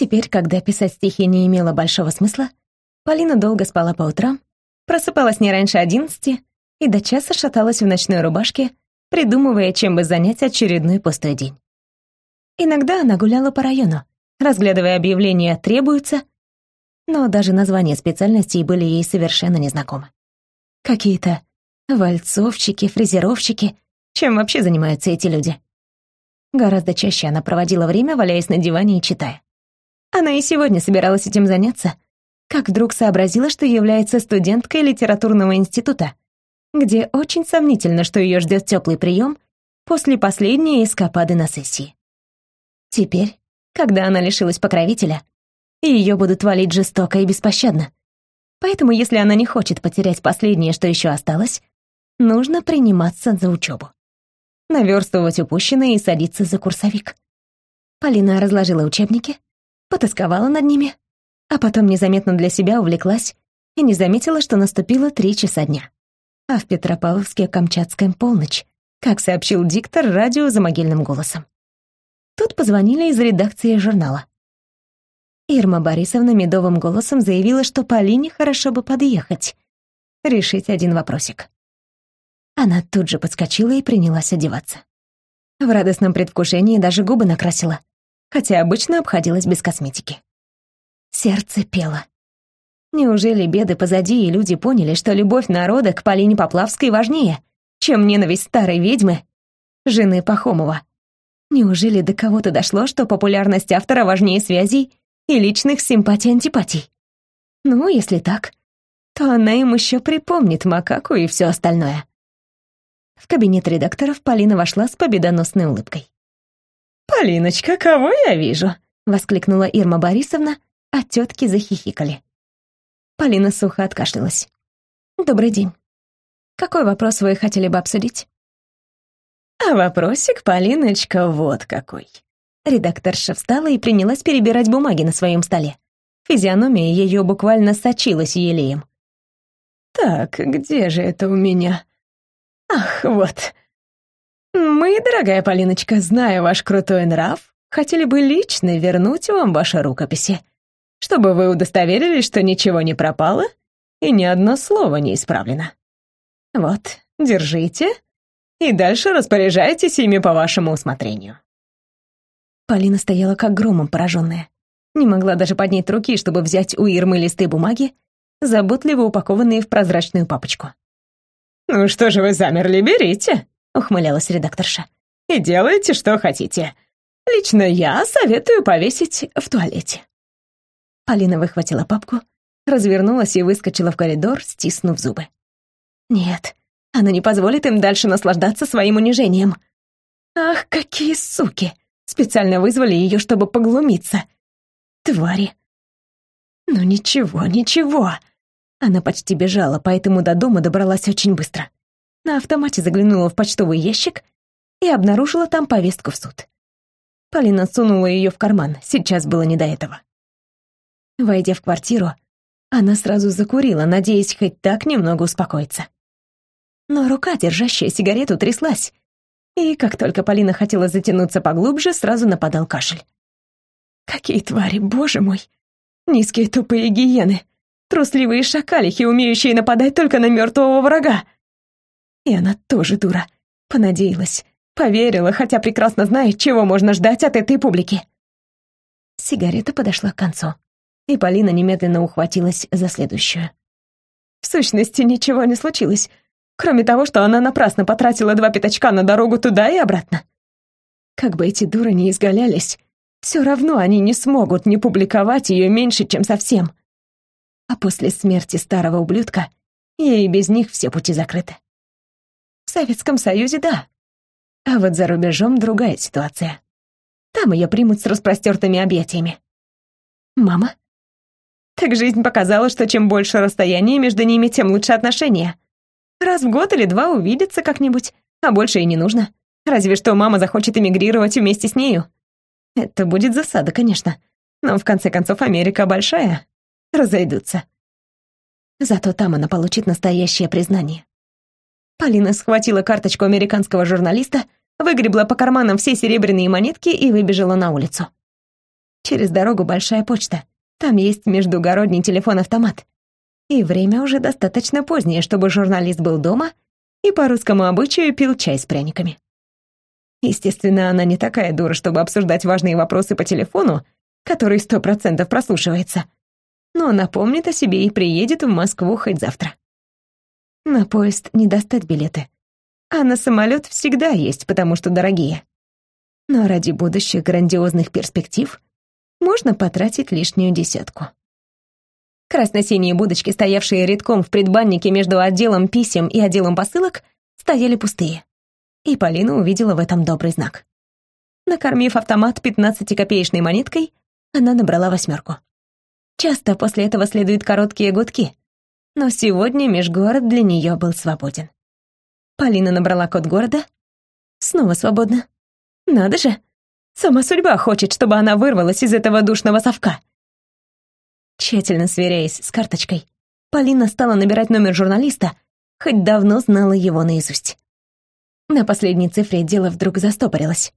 Теперь, когда писать стихи не имело большого смысла, Полина долго спала по утрам, просыпалась не раньше одиннадцати и до часа шаталась в ночной рубашке, придумывая, чем бы занять очередной пустой день. Иногда она гуляла по району, разглядывая объявления «требуется», но даже названия специальностей были ей совершенно незнакомы. Какие-то вальцовщики, фрезеровщики. Чем вообще занимаются эти люди? Гораздо чаще она проводила время, валяясь на диване и читая. Она и сегодня собиралась этим заняться, как вдруг сообразила, что является студенткой литературного института, где очень сомнительно, что ее ждет теплый прием после последней эскапады на сессии. Теперь, когда она лишилась покровителя, ее будут валить жестоко и беспощадно. Поэтому, если она не хочет потерять последнее, что еще осталось, нужно приниматься за учебу. Наверстывать упущенное и садиться за курсовик. Полина разложила учебники, потасковала над ними, а потом незаметно для себя увлеклась и не заметила, что наступило три часа дня. А в Петропавловске-Камчатском полночь, как сообщил диктор радио за могильным голосом. Тут позвонили из редакции журнала. Ирма Борисовна медовым голосом заявила, что Полине хорошо бы подъехать, решить один вопросик. Она тут же подскочила и принялась одеваться. В радостном предвкушении даже губы накрасила, хотя обычно обходилась без косметики. Сердце пело. Неужели беды позади, и люди поняли, что любовь народа к Полине Поплавской важнее, чем ненависть старой ведьмы, жены Пахомова? Неужели до кого-то дошло, что популярность автора важнее связей и личных симпатий-антипатий. Ну, если так, то она им еще припомнит макаку и все остальное. В кабинет редакторов Полина вошла с победоносной улыбкой. «Полиночка, кого я вижу?» — воскликнула Ирма Борисовна, а тетки захихикали. Полина сухо откашлялась. «Добрый день. Какой вопрос вы хотели бы обсудить?» «А вопросик, Полиночка, вот какой. Редакторша встала и принялась перебирать бумаги на своем столе. Физиономия ее буквально сочилась елеем. «Так, где же это у меня? Ах, вот. Мы, дорогая Полиночка, зная ваш крутой нрав, хотели бы лично вернуть вам ваши рукописи, чтобы вы удостоверились, что ничего не пропало и ни одно слово не исправлено. Вот, держите, и дальше распоряжайтесь ими по вашему усмотрению». Полина стояла как громом пораженная. Не могла даже поднять руки, чтобы взять у Ирмы листы бумаги, заботливо упакованные в прозрачную папочку. «Ну что же вы замерли, берите», — ухмылялась редакторша. «И делайте, что хотите. Лично я советую повесить в туалете». Полина выхватила папку, развернулась и выскочила в коридор, стиснув зубы. Нет, она не позволит им дальше наслаждаться своим унижением. Ах, какие суки! Специально вызвали ее, чтобы поглумиться. Твари. Ну ничего, ничего. Она почти бежала, поэтому до дома добралась очень быстро. На автомате заглянула в почтовый ящик и обнаружила там повестку в суд. Полина сунула ее в карман, сейчас было не до этого. Войдя в квартиру, она сразу закурила, надеясь хоть так немного успокоиться. Но рука, держащая сигарету, тряслась, и как только Полина хотела затянуться поглубже, сразу нападал кашель. Какие твари, боже мой! Низкие тупые гиены, трусливые шакалихи, умеющие нападать только на мертвого врага. И она тоже дура. Понадеялась, поверила, хотя прекрасно знает, чего можно ждать от этой публики. Сигарета подошла к концу, и Полина немедленно ухватилась за следующую. В сущности, ничего не случилось. Кроме того, что она напрасно потратила два пятачка на дорогу туда и обратно. Как бы эти дуры не изгалялись, все равно они не смогут не публиковать ее меньше, чем совсем. А после смерти старого ублюдка ей без них все пути закрыты. В Советском Союзе — да. А вот за рубежом другая ситуация. Там ее примут с распростертыми объятиями. Мама? Так жизнь показала, что чем больше расстояние между ними, тем лучше отношения. Раз в год или два увидеться как-нибудь, а больше и не нужно. Разве что мама захочет эмигрировать вместе с нею. Это будет засада, конечно. Но в конце концов Америка большая. Разойдутся. Зато там она получит настоящее признание. Полина схватила карточку американского журналиста, выгребла по карманам все серебряные монетки и выбежала на улицу. Через дорогу большая почта. Там есть междугородний телефон-автомат. И время уже достаточно позднее, чтобы журналист был дома и по русскому обычаю пил чай с пряниками. Естественно, она не такая дура, чтобы обсуждать важные вопросы по телефону, который сто процентов прослушивается. Но напомнит о себе и приедет в Москву хоть завтра. На поезд не достать билеты. А на самолет всегда есть, потому что дорогие. Но ради будущих грандиозных перспектив можно потратить лишнюю десятку. Красно-синие будочки, стоявшие редком в предбаннике между отделом писем и отделом посылок, стояли пустые. И Полина увидела в этом добрый знак. Накормив автомат 15-копеечной монеткой, она набрала восьмерку. Часто после этого следуют короткие гудки, но сегодня межгород для нее был свободен. Полина набрала код города. Снова свободно. Надо же! Сама судьба хочет, чтобы она вырвалась из этого душного совка. Тщательно сверяясь с карточкой, Полина стала набирать номер журналиста, хоть давно знала его наизусть. На последней цифре дело вдруг застопорилось.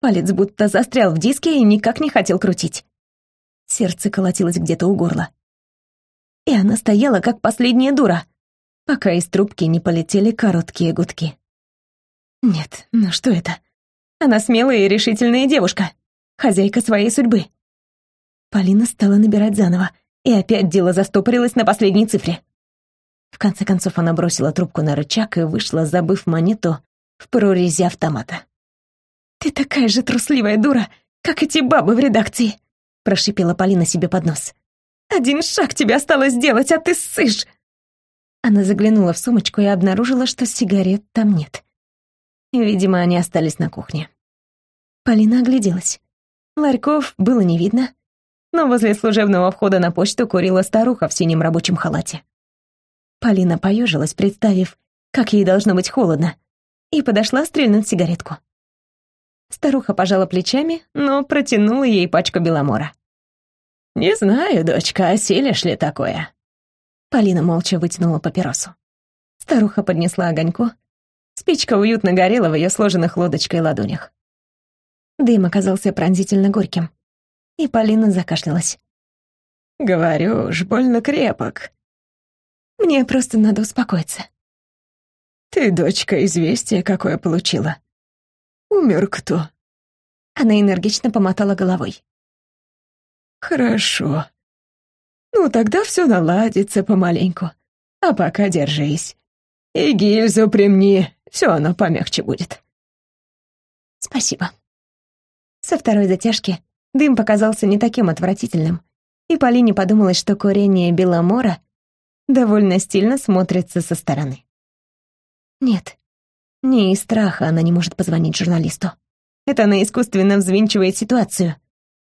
Палец будто застрял в диске и никак не хотел крутить. Сердце колотилось где-то у горла. И она стояла, как последняя дура, пока из трубки не полетели короткие гудки. Нет, ну что это? Она смелая и решительная девушка, хозяйка своей судьбы. Полина стала набирать заново, и опять дело застопорилось на последней цифре. В конце концов она бросила трубку на рычаг и вышла, забыв монету в прорези автомата. «Ты такая же трусливая дура, как эти бабы в редакции!» прошипела Полина себе под нос. «Один шаг тебе осталось сделать, а ты ссышь!» Она заглянула в сумочку и обнаружила, что сигарет там нет. Видимо, они остались на кухне. Полина огляделась. Ларьков было не видно, но возле служебного входа на почту курила старуха в синем рабочем халате. Полина поежилась, представив, как ей должно быть холодно, и подошла стрельнуть сигаретку. Старуха пожала плечами, но протянула ей пачку беломора. «Не знаю, дочка, осилишь ли такое?» Полина молча вытянула папиросу. Старуха поднесла огоньку, Спичка уютно горела в ее сложенных лодочкой ладонях. Дым оказался пронзительно горьким, и Полина закашлялась. «Говорю ж, больно крепок. Мне просто надо успокоиться». «Ты, дочка, известие какое получила. Умер кто?» Она энергично помотала головой. «Хорошо. Ну, тогда все наладится помаленьку. А пока держись. И гильзу примни, все оно помягче будет. Спасибо. Со второй затяжки дым показался не таким отвратительным, и Полине подумалось, что курение беломора довольно стильно смотрится со стороны. Нет, не из страха она не может позвонить журналисту. Это она искусственно взвинчивает ситуацию.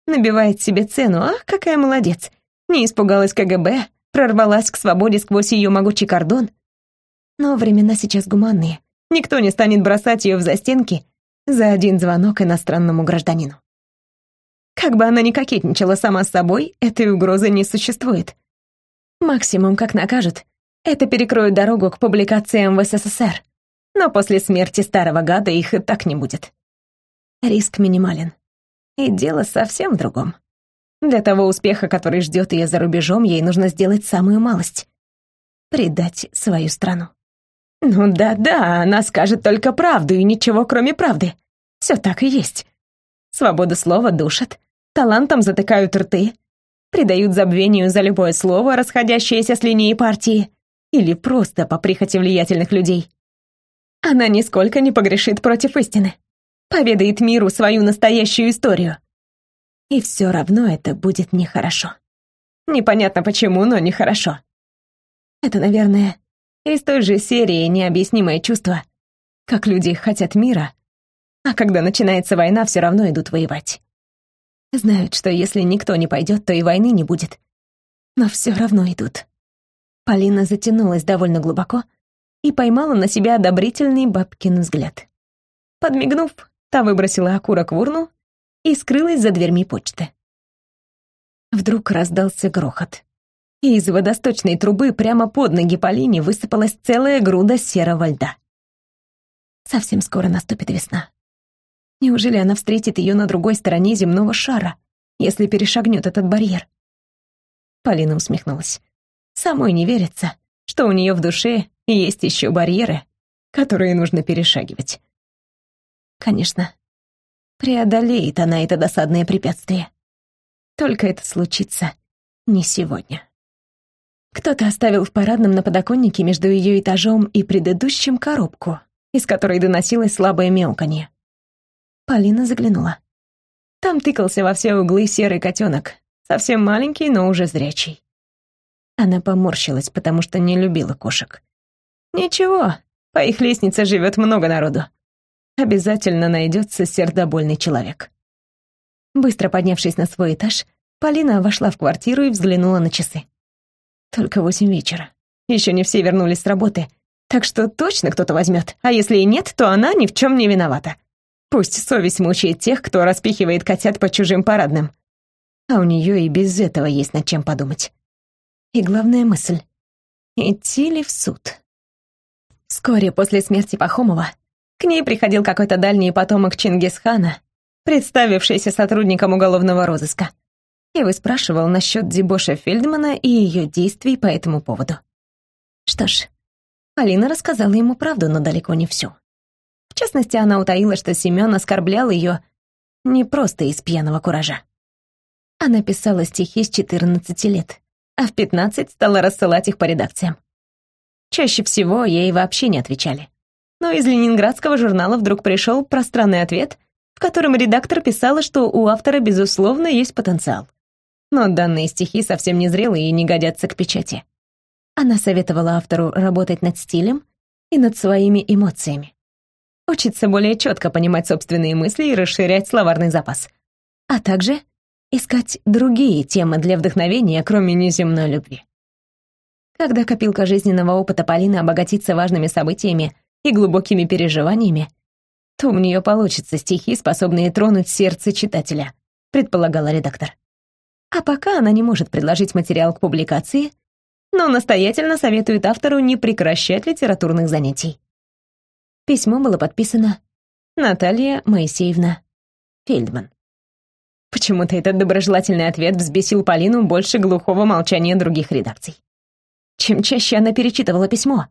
Набивает себе цену, ах, какая молодец. Не испугалась КГБ, прорвалась к свободе сквозь ее могучий кордон. Но времена сейчас гуманные. Никто не станет бросать ее в застенки за один звонок иностранному гражданину. Как бы она ни кокетничала сама с собой, этой угрозы не существует. Максимум, как накажут, это перекроет дорогу к публикациям в СССР. Но после смерти старого гада их и так не будет. Риск минимален. И дело совсем в другом. Для того успеха, который ждет ее за рубежом, ей нужно сделать самую малость — предать свою страну. Ну да-да, она скажет только правду и ничего кроме правды. Все так и есть. Свобода слова душат, талантом затыкают рты, придают забвению за любое слово, расходящееся с линии партии, или просто по прихоти влиятельных людей. Она нисколько не погрешит против истины, поведает миру свою настоящую историю. И все равно это будет нехорошо. Непонятно почему, но нехорошо. Это, наверное, из той же серии необъяснимое чувство, как люди хотят мира, а когда начинается война, все равно идут воевать. Знают, что если никто не пойдет, то и войны не будет. Но все равно идут. Полина затянулась довольно глубоко и поймала на себя одобрительный бабкин взгляд. Подмигнув, та выбросила окурок в урну и скрылась за дверьми почты. Вдруг раздался грохот и из водосточной трубы прямо под ноги Полине высыпалась целая груда серого льда. Совсем скоро наступит весна. Неужели она встретит ее на другой стороне земного шара, если перешагнет этот барьер. Полина усмехнулась. Самой не верится, что у нее в душе есть еще барьеры, которые нужно перешагивать. Конечно, преодолеет она это досадное препятствие. Только это случится не сегодня. Кто-то оставил в парадном на подоконнике между ее этажом и предыдущим коробку, из которой доносилось слабое мяуканье. Полина заглянула. Там тыкался во все углы серый котенок, совсем маленький, но уже зрячий. Она поморщилась, потому что не любила кошек. Ничего, по их лестнице живет много народу. Обязательно найдется сердобольный человек. Быстро поднявшись на свой этаж, Полина вошла в квартиру и взглянула на часы. Только восемь вечера. Еще не все вернулись с работы, так что точно кто-то возьмет. А если и нет, то она ни в чем не виновата. Пусть совесть мучает тех, кто распихивает котят по чужим парадным. А у нее и без этого есть над чем подумать. И главная мысль — идти ли в суд? Вскоре после смерти Пахомова к ней приходил какой-то дальний потомок Чингисхана, представившийся сотрудником уголовного розыска и выспрашивал насчет Дебоша Фельдмана и ее действий по этому поводу. Что ж, Алина рассказала ему правду, но далеко не всю. В частности, она утаила, что Семен оскорблял ее не просто из пьяного куража. Она писала стихи с 14 лет, а в 15 стала рассылать их по редакциям. Чаще всего ей вообще не отвечали. Но из ленинградского журнала вдруг пришел пространный ответ, в котором редактор писала, что у автора, безусловно, есть потенциал но данные стихи совсем не зрелые и не годятся к печати. Она советовала автору работать над стилем и над своими эмоциями. Учиться более четко понимать собственные мысли и расширять словарный запас. А также искать другие темы для вдохновения, кроме неземной любви. Когда копилка жизненного опыта Полины обогатится важными событиями и глубокими переживаниями, то у нее получатся стихи, способные тронуть сердце читателя, предполагала редактор. А пока она не может предложить материал к публикации, но настоятельно советует автору не прекращать литературных занятий. Письмо было подписано Наталья Моисеевна Фельдман. Почему-то этот доброжелательный ответ взбесил Полину больше глухого молчания других редакций. Чем чаще она перечитывала письмо,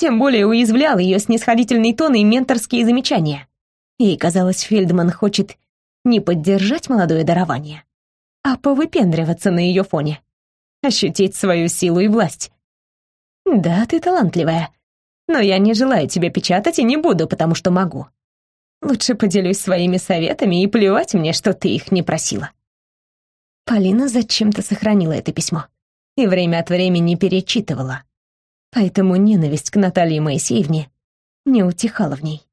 тем более уязвлял ее снисходительный тон и менторские замечания. Ей казалось, Фельдман хочет не поддержать молодое дарование, а повыпендриваться на ее фоне. Ощутить свою силу и власть. Да, ты талантливая, но я не желаю тебя печатать и не буду, потому что могу. Лучше поделюсь своими советами и плевать мне, что ты их не просила. Полина зачем-то сохранила это письмо и время от времени перечитывала. Поэтому ненависть к Наталье Моисеевне не утихала в ней.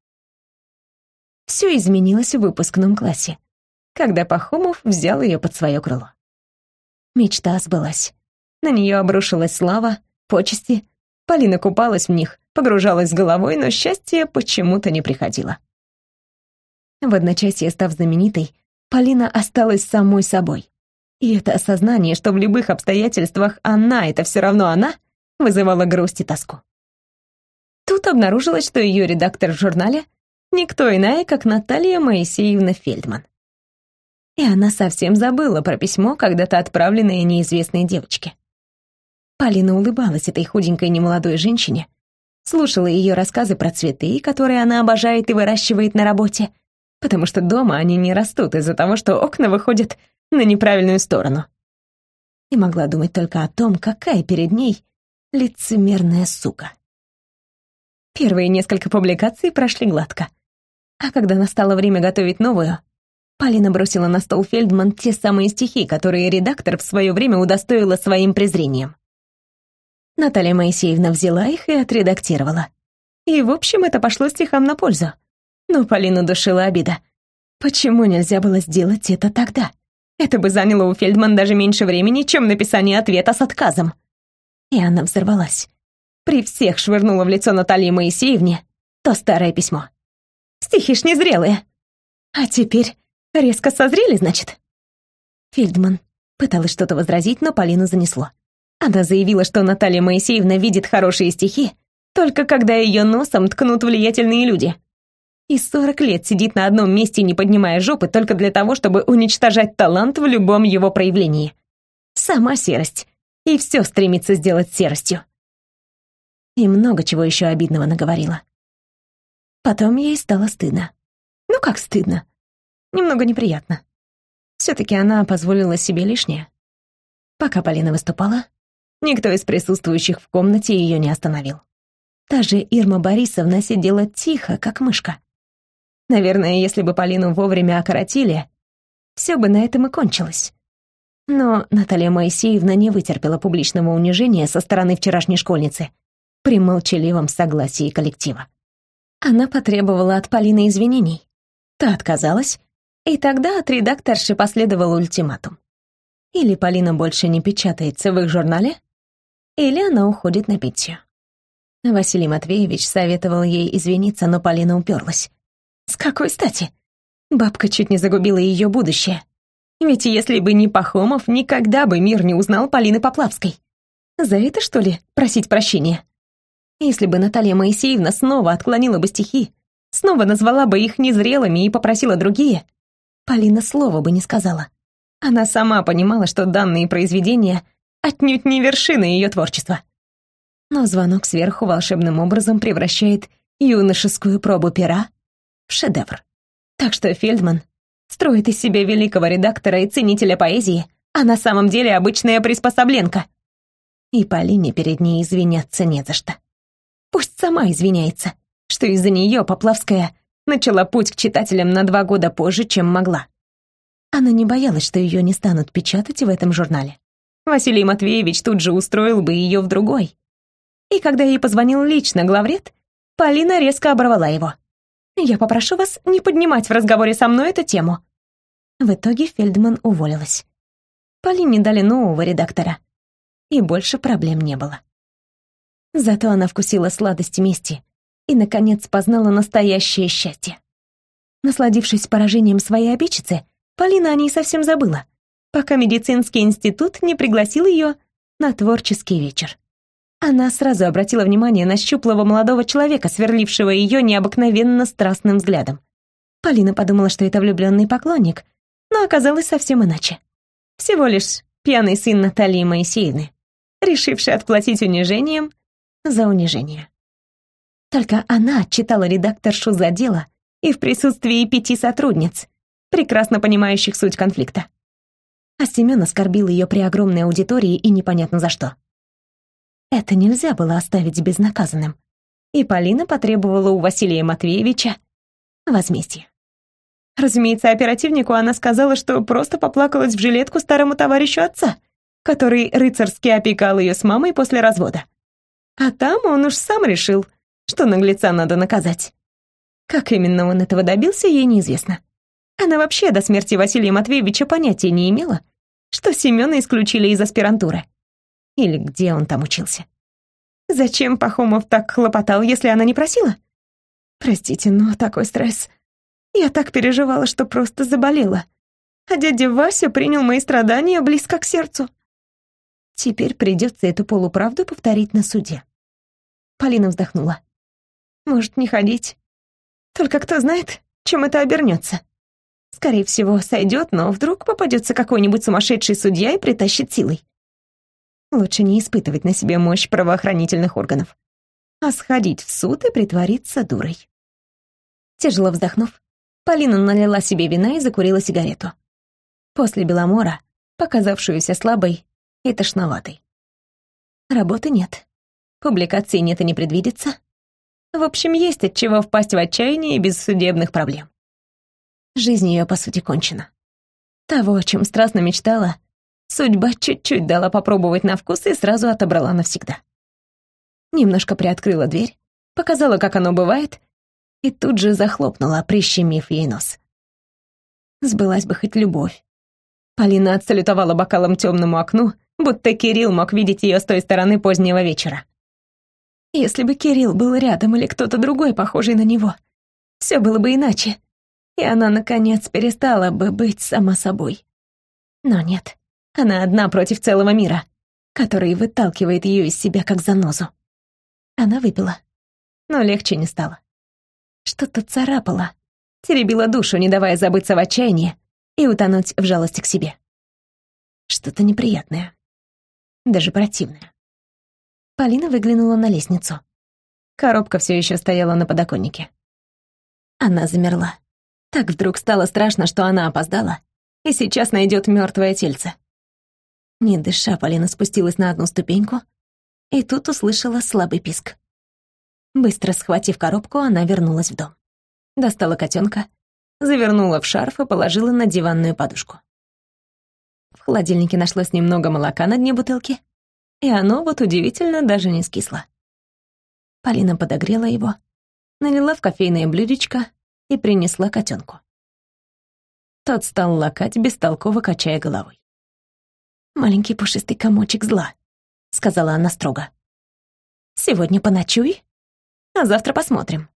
Все изменилось в выпускном классе когда Пахомов взял ее под свое крыло. Мечта сбылась. На нее обрушилась слава, почести. Полина купалась в них, погружалась головой, но счастье почему-то не приходило. В одночасье став знаменитой, Полина осталась самой собой. И это осознание, что в любых обстоятельствах она — это все равно она, вызывало грусть и тоску. Тут обнаружилось, что ее редактор в журнале — никто иная, как Наталья Моисеевна Фельдман и она совсем забыла про письмо, когда-то отправленное неизвестной девочке. Полина улыбалась этой худенькой немолодой женщине, слушала ее рассказы про цветы, которые она обожает и выращивает на работе, потому что дома они не растут из-за того, что окна выходят на неправильную сторону. И могла думать только о том, какая перед ней лицемерная сука. Первые несколько публикаций прошли гладко. А когда настало время готовить новую, Полина бросила на стол Фельдман те самые стихи, которые редактор в свое время удостоила своим презрением. Наталья Моисеевна взяла их и отредактировала. И, в общем, это пошло стихам на пользу. Но Полину душила обида. Почему нельзя было сделать это тогда? Это бы заняло у Фельдман даже меньше времени, чем написание ответа с отказом. И она взорвалась. При всех швырнула в лицо Наталье Моисеевне то старое письмо. Стихи ж незрелые. А теперь Резко созрели, значит?» Фельдман пыталась что-то возразить, но Полину занесло. Она заявила, что Наталья Моисеевна видит хорошие стихи, только когда ее носом ткнут влиятельные люди. И сорок лет сидит на одном месте, не поднимая жопы, только для того, чтобы уничтожать талант в любом его проявлении. Сама серость. И все стремится сделать серостью. И много чего еще обидного наговорила. Потом ей стало стыдно. Ну как стыдно? Немного неприятно. Все-таки она позволила себе лишнее. Пока Полина выступала, никто из присутствующих в комнате ее не остановил. Та же Ирма Борисовна сидела тихо, как мышка. Наверное, если бы Полину вовремя окоротили, все бы на этом и кончилось. Но Наталья Моисеевна не вытерпела публичного унижения со стороны вчерашней школьницы при молчаливом согласии коллектива. Она потребовала от Полины извинений. Та отказалась, и тогда от редакторши последовал ультиматум. Или Полина больше не печатается в их журнале, или она уходит на пенсию. Василий Матвеевич советовал ей извиниться, но Полина уперлась. С какой стати? Бабка чуть не загубила ее будущее. Ведь если бы не Пахомов, никогда бы мир не узнал Полины Поплавской. За это, что ли, просить прощения? Если бы Наталья Моисеевна снова отклонила бы стихи, снова назвала бы их незрелыми и попросила другие, Полина слова бы не сказала. Она сама понимала, что данные произведения отнюдь не вершина ее творчества но звонок сверху волшебным образом превращает юношескую пробу пера в шедевр. Так что Фельдман строит из себя великого редактора и ценителя поэзии, а на самом деле обычная приспособленка. И Полине перед ней извиняться не за что. Пусть сама извиняется, что из-за нее Поплавская начала путь к читателям на два года позже, чем могла. Она не боялась, что ее не станут печатать в этом журнале. Василий Матвеевич тут же устроил бы ее в другой, и когда ей позвонил лично главред, Полина резко оборвала его. «Я попрошу вас не поднимать в разговоре со мной эту тему». В итоге Фельдман уволилась. Полине дали нового редактора. И больше проблем не было. Зато она вкусила сладость мести и, наконец, познала настоящее счастье. Насладившись поражением своей обидчицы, Полина о ней совсем забыла, пока медицинский институт не пригласил ее на творческий вечер. Она сразу обратила внимание на щуплого молодого человека, сверлившего ее необыкновенно страстным взглядом. Полина подумала, что это влюбленный поклонник, но оказалось совсем иначе. Всего лишь пьяный сын Натальи Моисеевны, решивший отплатить унижением за унижение. Только она читала редакторшу за дело и в присутствии пяти сотрудниц, прекрасно понимающих суть конфликта. А Семен оскорбил ее при огромной аудитории и непонятно за что. Это нельзя было оставить безнаказанным. И Полина потребовала у Василия Матвеевича возмездия. Разумеется, оперативнику она сказала, что просто поплакалась в жилетку старому товарищу отца, который рыцарски опекал ее с мамой после развода. А там он уж сам решил, что наглеца надо наказать. Как именно он этого добился, ей неизвестно. Она вообще до смерти Василия Матвеевича понятия не имела, что Семена исключили из аспирантуры. Или где он там учился? Зачем Пахомов так хлопотал, если она не просила? Простите, но такой стресс. Я так переживала, что просто заболела. А дядя Вася принял мои страдания близко к сердцу. Теперь придется эту полуправду повторить на суде. Полина вздохнула. Может, не ходить? Только кто знает, чем это обернется. Скорее всего, сойдет, но вдруг попадется какой-нибудь сумасшедший судья и притащит силой. Лучше не испытывать на себе мощь правоохранительных органов, а сходить в суд и притвориться дурой. Тяжело вздохнув, Полина налила себе вина и закурила сигарету. После Беломора, показавшуюся слабой и тошноватой. Работы нет. Публикаций нет и не предвидится. В общем, есть от чего впасть в отчаяние без судебных проблем. Жизнь ее, по сути, кончена. Того, о чем страстно мечтала, Судьба чуть-чуть дала попробовать на вкус и сразу отобрала навсегда. Немножко приоткрыла дверь, показала, как оно бывает, и тут же захлопнула, прищемив ей нос. Сбылась бы хоть любовь. Полина отсалютовала бокалом темному окну, будто Кирилл мог видеть ее с той стороны позднего вечера. Если бы Кирилл был рядом или кто-то другой, похожий на него, все было бы иначе, и она, наконец, перестала бы быть сама собой. Но нет. Она одна против целого мира, который выталкивает ее из себя как занозу. Она выпила, но легче не стало. Что-то царапало, теребило душу, не давая забыться в отчаянии и утонуть в жалости к себе. Что-то неприятное, даже противное. Полина выглянула на лестницу. Коробка все еще стояла на подоконнике. Она замерла. Так вдруг стало страшно, что она опоздала, и сейчас найдет мертвое тельце. Не дыша, Полина спустилась на одну ступеньку, и тут услышала слабый писк. Быстро схватив коробку, она вернулась в дом. Достала котенка, завернула в шарф и положила на диванную подушку. В холодильнике нашлось немного молока на дне бутылки, и оно, вот удивительно, даже не скисло. Полина подогрела его, налила в кофейное блюдечко и принесла котенку. Тот стал лакать, бестолково качая головой. «Маленький пушистый комочек зла», — сказала она строго. «Сегодня поночуй, а завтра посмотрим».